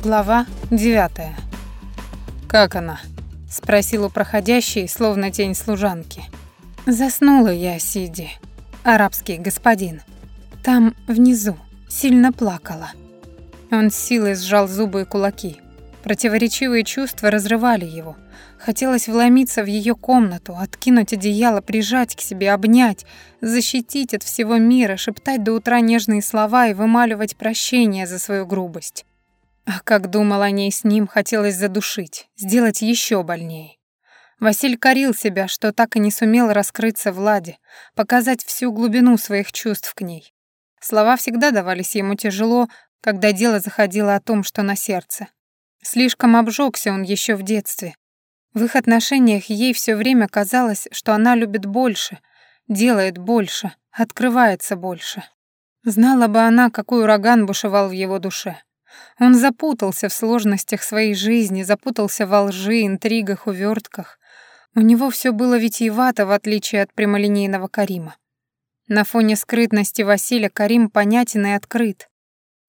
Глава девятая. «Как она?» — спросил у проходящей, словно тень служанки. «Заснула я, Сиди, арабский господин. Там, внизу, сильно плакала». Он с силой сжал зубы и кулаки. Противоречивые чувства разрывали его. Хотелось вломиться в ее комнату, откинуть одеяло, прижать к себе, обнять, защитить от всего мира, шептать до утра нежные слова и вымаливать прощение за свою грубость. А как думал о ней с ним, хотелось задушить, сделать еще больнее. Василь корил себя, что так и не сумел раскрыться Владе, показать всю глубину своих чувств к ней. Слова всегда давались ему тяжело, когда дело заходило о том, что на сердце. Слишком обжегся он еще в детстве. В их отношениях ей все время казалось, что она любит больше, делает больше, открывается больше. Знала бы она, какой ураган бушевал в его душе. Он запутался в сложностях своей жизни, запутался во лжи, интригах, увертках. У него все было витиевато, в отличие от прямолинейного Карима. На фоне скрытности Василия Карим понятен и открыт.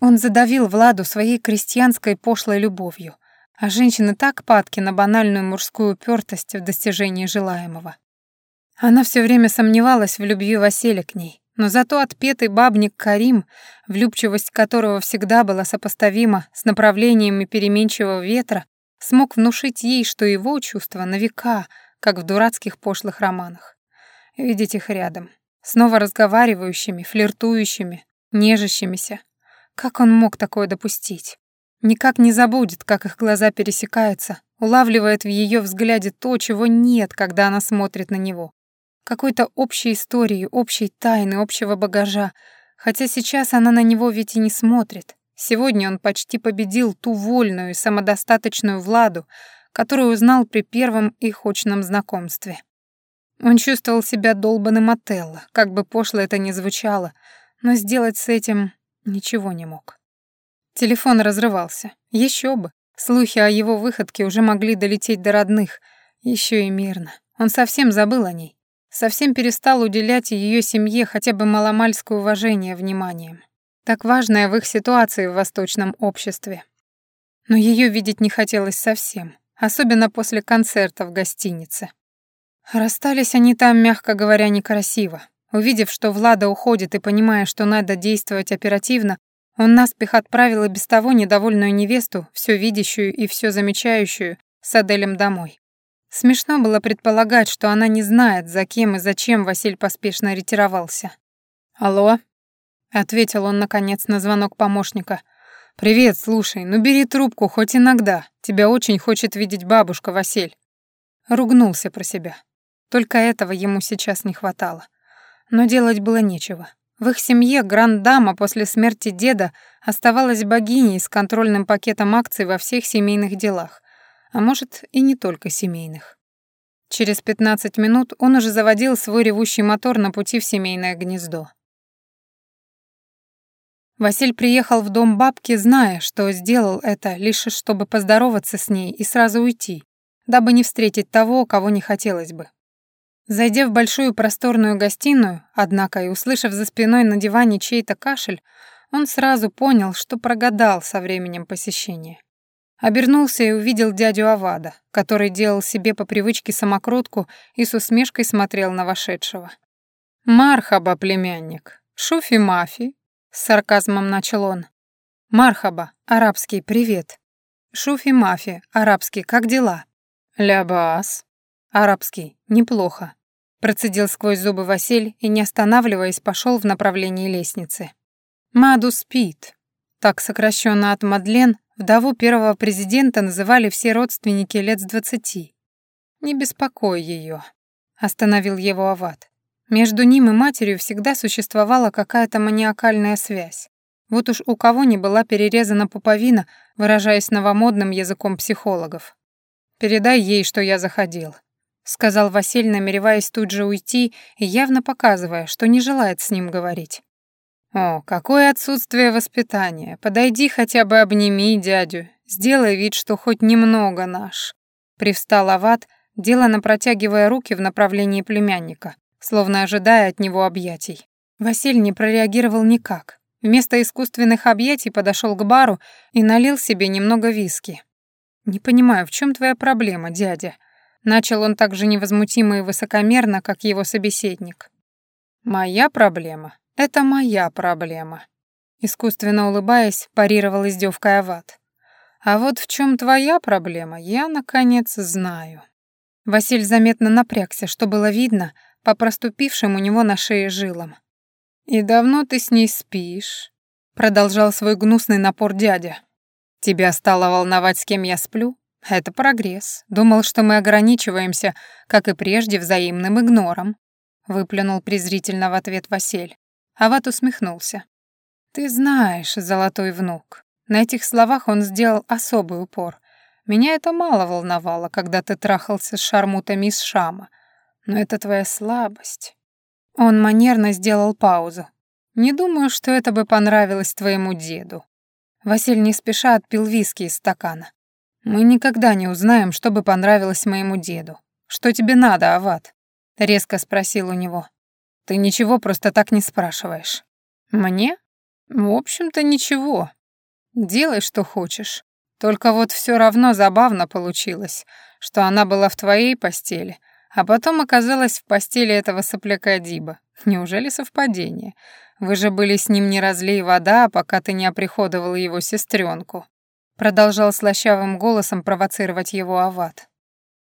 Он задавил Владу своей крестьянской пошлой любовью, а женщины так падки на банальную мужскую упертость в достижении желаемого. Она все время сомневалась в любви Василия к ней, но зато отпетый бабник Карим, влюбчивость которого всегда была сопоставима с направлениями переменчивого ветра, смог внушить ей, что его чувства на века, как в дурацких пошлых романах. Видеть их рядом, снова разговаривающими, флиртующими, нежащимися. Как он мог такое допустить? Никак не забудет, как их глаза пересекаются, улавливает в ее взгляде то, чего нет, когда она смотрит на него какой-то общей истории, общей тайны, общего багажа, хотя сейчас она на него ведь и не смотрит. Сегодня он почти победил ту вольную и самодостаточную Владу, которую узнал при первом их очном знакомстве. Он чувствовал себя долбанным Отелло, как бы пошло это ни звучало, но сделать с этим ничего не мог. Телефон разрывался. Еще бы. Слухи о его выходке уже могли долететь до родных. Еще и мирно. Он совсем забыл о ней совсем перестал уделять ее семье хотя бы маломальское уважение вниманием, так важное в их ситуации в восточном обществе. Но ее видеть не хотелось совсем, особенно после концерта в гостинице. Расстались они там, мягко говоря, некрасиво. Увидев, что Влада уходит и понимая, что надо действовать оперативно, он наспех отправил и без того недовольную невесту, все видящую и все замечающую, с Аделем домой. Смешно было предполагать, что она не знает, за кем и зачем Василь поспешно ретировался. «Алло?» — ответил он, наконец, на звонок помощника. «Привет, слушай, ну бери трубку хоть иногда. Тебя очень хочет видеть бабушка, Василь». Ругнулся про себя. Только этого ему сейчас не хватало. Но делать было нечего. В их семье гранд-дама после смерти деда оставалась богиней с контрольным пакетом акций во всех семейных делах а может и не только семейных. Через 15 минут он уже заводил свой ревущий мотор на пути в семейное гнездо. Василь приехал в дом бабки, зная, что сделал это лишь чтобы поздороваться с ней и сразу уйти, дабы не встретить того, кого не хотелось бы. Зайдя в большую просторную гостиную, однако и услышав за спиной на диване чей-то кашель, он сразу понял, что прогадал со временем посещения. Обернулся и увидел дядю Авада, который делал себе по привычке самокрутку и с усмешкой смотрел на вошедшего. «Мархаба, племянник! Шуфи-мафи!» — с сарказмом начал он. «Мархаба, арабский привет!» «Шуфи-мафи, арабский, как дела?» «Лябас!» «Арабский, неплохо!» Процедил сквозь зубы Василь и, не останавливаясь, пошел в направлении лестницы. «Маду спит!» Так сокращенно от Мадлен Вдову первого президента называли все родственники лет с двадцати. «Не беспокой ее», — остановил его Ават. Между ним и матерью всегда существовала какая-то маниакальная связь. Вот уж у кого не была перерезана пуповина, выражаясь новомодным языком психологов. «Передай ей, что я заходил», — сказал Василь, намереваясь тут же уйти и явно показывая, что не желает с ним говорить. «О, какое отсутствие воспитания! Подойди хотя бы обними дядю, сделай вид, что хоть немного наш». Привстал Ават, делано протягивая руки в направлении племянника, словно ожидая от него объятий. Василь не прореагировал никак. Вместо искусственных объятий подошел к бару и налил себе немного виски. «Не понимаю, в чем твоя проблема, дядя?» Начал он так же невозмутимо и высокомерно, как его собеседник. «Моя проблема — это моя проблема», — искусственно улыбаясь, парировал издевкой Ават. «А вот в чем твоя проблема, я, наконец, знаю». Василь заметно напрягся, что было видно по проступившим у него на шее жилам. «И давно ты с ней спишь?» — продолжал свой гнусный напор дядя. «Тебя стало волновать, с кем я сплю? Это прогресс. Думал, что мы ограничиваемся, как и прежде, взаимным игнором. Выплюнул презрительно в ответ Василь. Ават усмехнулся. Ты знаешь, золотой внук. На этих словах он сделал особый упор. Меня это мало волновало, когда ты трахался с шармутами из Шама. Но это твоя слабость. Он манерно сделал паузу. Не думаю, что это бы понравилось твоему деду. Василь не спеша отпил виски из стакана. Мы никогда не узнаем, что бы понравилось моему деду. Что тебе надо, Ават? резко спросил у него. Ты ничего просто так не спрашиваешь. Мне? В общем-то, ничего. Делай, что хочешь. Только вот все равно забавно получилось, что она была в твоей постели, а потом оказалась в постели этого сопляка Диба. Неужели совпадение? Вы же были с ним не разлей вода, пока ты не оприходовал его сестренку. Продолжал слащавым голосом провоцировать его Ават.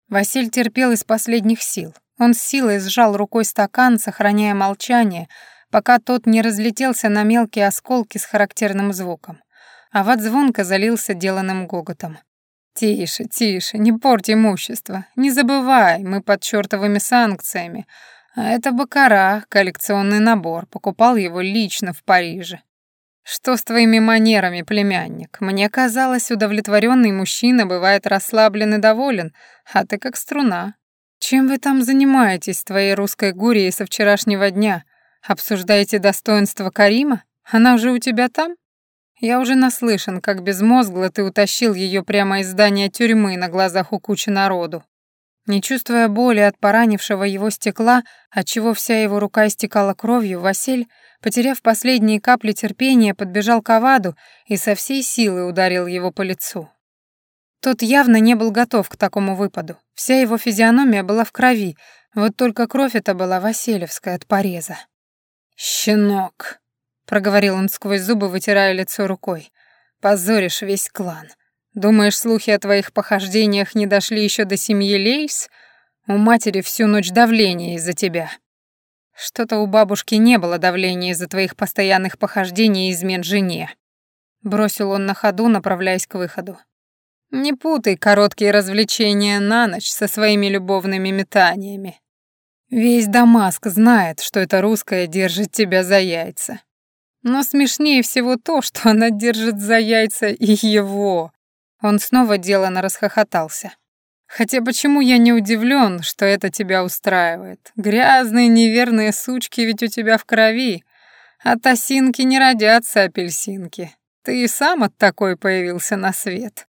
Василь терпел из последних сил. Он с силой сжал рукой стакан, сохраняя молчание, пока тот не разлетелся на мелкие осколки с характерным звуком. Ават звонко залился деланным гоготом. «Тише, тише, не порть имущество. Не забывай, мы под чертовыми санкциями. А это Бакара, коллекционный набор, покупал его лично в Париже. «Что с твоими манерами, племянник? Мне казалось, удовлетворенный мужчина бывает расслаблен и доволен, а ты как струна. Чем вы там занимаетесь, твоей русской гурией со вчерашнего дня? Обсуждаете достоинство Карима? Она уже у тебя там? Я уже наслышан, как безмозгло ты утащил ее прямо из здания тюрьмы на глазах у кучи народу. Не чувствуя боли от поранившего его стекла, отчего вся его рука истекала кровью, Василь Потеряв последние капли терпения, подбежал к Аваду и со всей силы ударил его по лицу. Тот явно не был готов к такому выпаду. Вся его физиономия была в крови, вот только кровь эта была Васильевская от пореза. «Щенок!» — проговорил он сквозь зубы, вытирая лицо рукой. «Позоришь весь клан. Думаешь, слухи о твоих похождениях не дошли еще до семьи Лейс? У матери всю ночь давление из-за тебя». Что-то у бабушки не было давления из-за твоих постоянных похождений и измен жене. Бросил он на ходу, направляясь к выходу. Не путай короткие развлечения на ночь со своими любовными метаниями. Весь Дамаск знает, что эта русская держит тебя за яйца. Но смешнее всего то, что она держит за яйца и его. Он снова делано расхохотался. Хотя почему я не удивлен, что это тебя устраивает? Грязные неверные сучки ведь у тебя в крови. От осинки не родятся апельсинки. Ты и сам от такой появился на свет.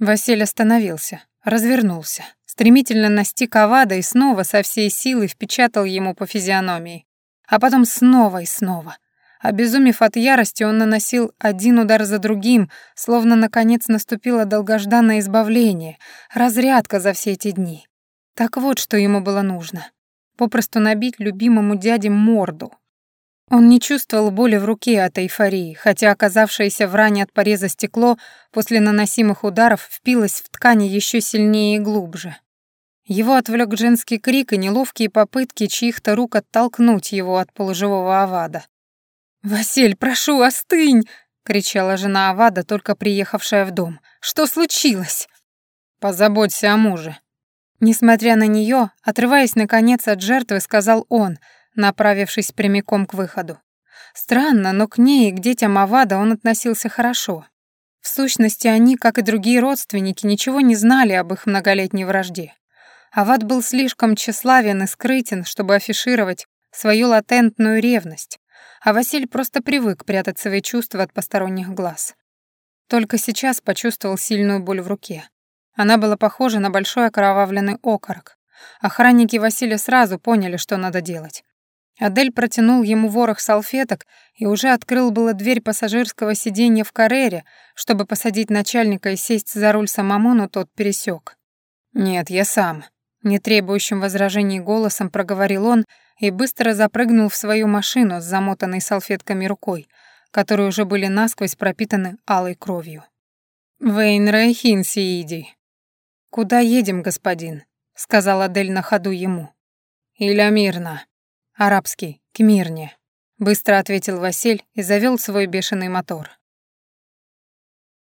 Василий остановился, развернулся, стремительно настиг Авада и снова со всей силы впечатал ему по физиономии. А потом снова и снова — Обезумев от ярости, он наносил один удар за другим, словно наконец наступило долгожданное избавление, разрядка за все эти дни. Так вот, что ему было нужно. Попросту набить любимому дяде морду. Он не чувствовал боли в руке от эйфории, хотя оказавшееся в ране от пореза стекло после наносимых ударов впилось в ткани еще сильнее и глубже. Его отвлек женский крик и неловкие попытки чьих-то рук оттолкнуть его от полуживого авада. «Василь, прошу, остынь!» — кричала жена Авада, только приехавшая в дом. «Что случилось?» «Позаботься о муже». Несмотря на нее, отрываясь наконец от жертвы, сказал он, направившись прямиком к выходу. Странно, но к ней и к детям Авада он относился хорошо. В сущности, они, как и другие родственники, ничего не знали об их многолетней вражде. Авад был слишком тщеславен и скрытен, чтобы афишировать свою латентную ревность, а Василь просто привык прятать свои чувства от посторонних глаз. Только сейчас почувствовал сильную боль в руке. Она была похожа на большой окровавленный окорок. Охранники Василия сразу поняли, что надо делать. Адель протянул ему ворох салфеток и уже открыл было дверь пассажирского сиденья в карере, чтобы посадить начальника и сесть за руль самому, но тот пересек. «Нет, я сам», — не требующим возражений голосом проговорил он и быстро запрыгнул в свою машину с замотанной салфетками рукой, которые уже были насквозь пропитаны алой кровью. «Вейн Райхин Сииди». «Куда едем, господин?» — сказала Адель на ходу ему. «Иля мирно», «Арабский, к Мирне», — быстро ответил Василь и завел свой бешеный мотор.